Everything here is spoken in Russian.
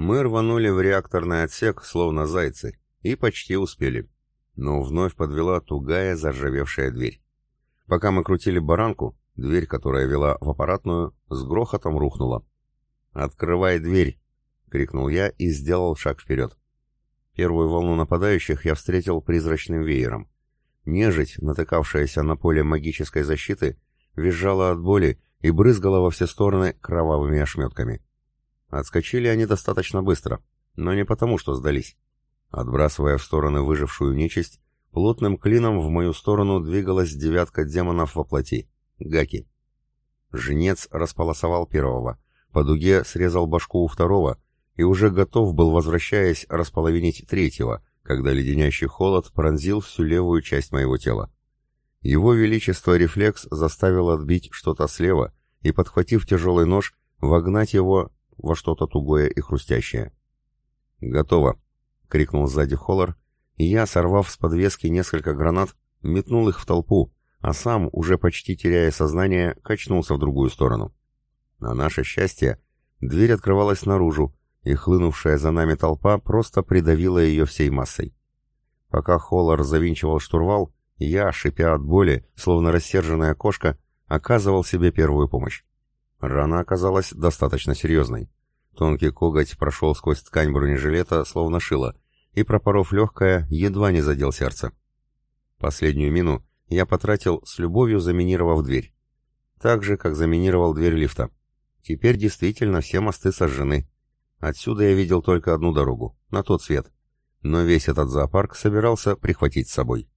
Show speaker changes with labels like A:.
A: Мы рванули в реакторный отсек, словно зайцы, и почти успели. Но вновь подвела тугая заржавевшая дверь. Пока мы крутили баранку, дверь, которая вела в аппаратную, с грохотом рухнула. «Открывай дверь!» — крикнул я и сделал шаг вперед. Первую волну нападающих я встретил призрачным веером. Нежить, натыкавшаяся на поле магической защиты, визжала от боли и брызгала во все стороны кровавыми ошметками. Отскочили они достаточно быстро, но не потому, что сдались. Отбрасывая в стороны выжившую нечисть, плотным клином в мою сторону двигалась девятка демонов во плоти — гаки. Жнец располосовал первого, по дуге срезал башку у второго и уже готов был, возвращаясь, располовинить третьего, когда леденящий холод пронзил всю левую часть моего тела. Его величество рефлекс заставил отбить что-то слева и, подхватив тяжелый нож, вогнать его во что-то тугое и хрустящее. «Готово!» — крикнул сзади Холлар, и я, сорвав с подвески несколько гранат, метнул их в толпу, а сам, уже почти теряя сознание, качнулся в другую сторону. На наше счастье, дверь открывалась наружу, и хлынувшая за нами толпа просто придавила ее всей массой. Пока Холлар завинчивал штурвал, я, шипя от боли, словно рассерженная кошка, оказывал себе первую помощь. Рана оказалась достаточно серьезной. Тонкий коготь прошел сквозь ткань бронежилета, словно шило, и, пропоров легкое, едва не задел сердце. Последнюю мину я потратил с любовью, заминировав дверь. Так же, как заминировал дверь лифта. Теперь действительно все мосты сожжены. Отсюда я видел только одну дорогу, на тот свет. Но весь этот зоопарк собирался прихватить с собой.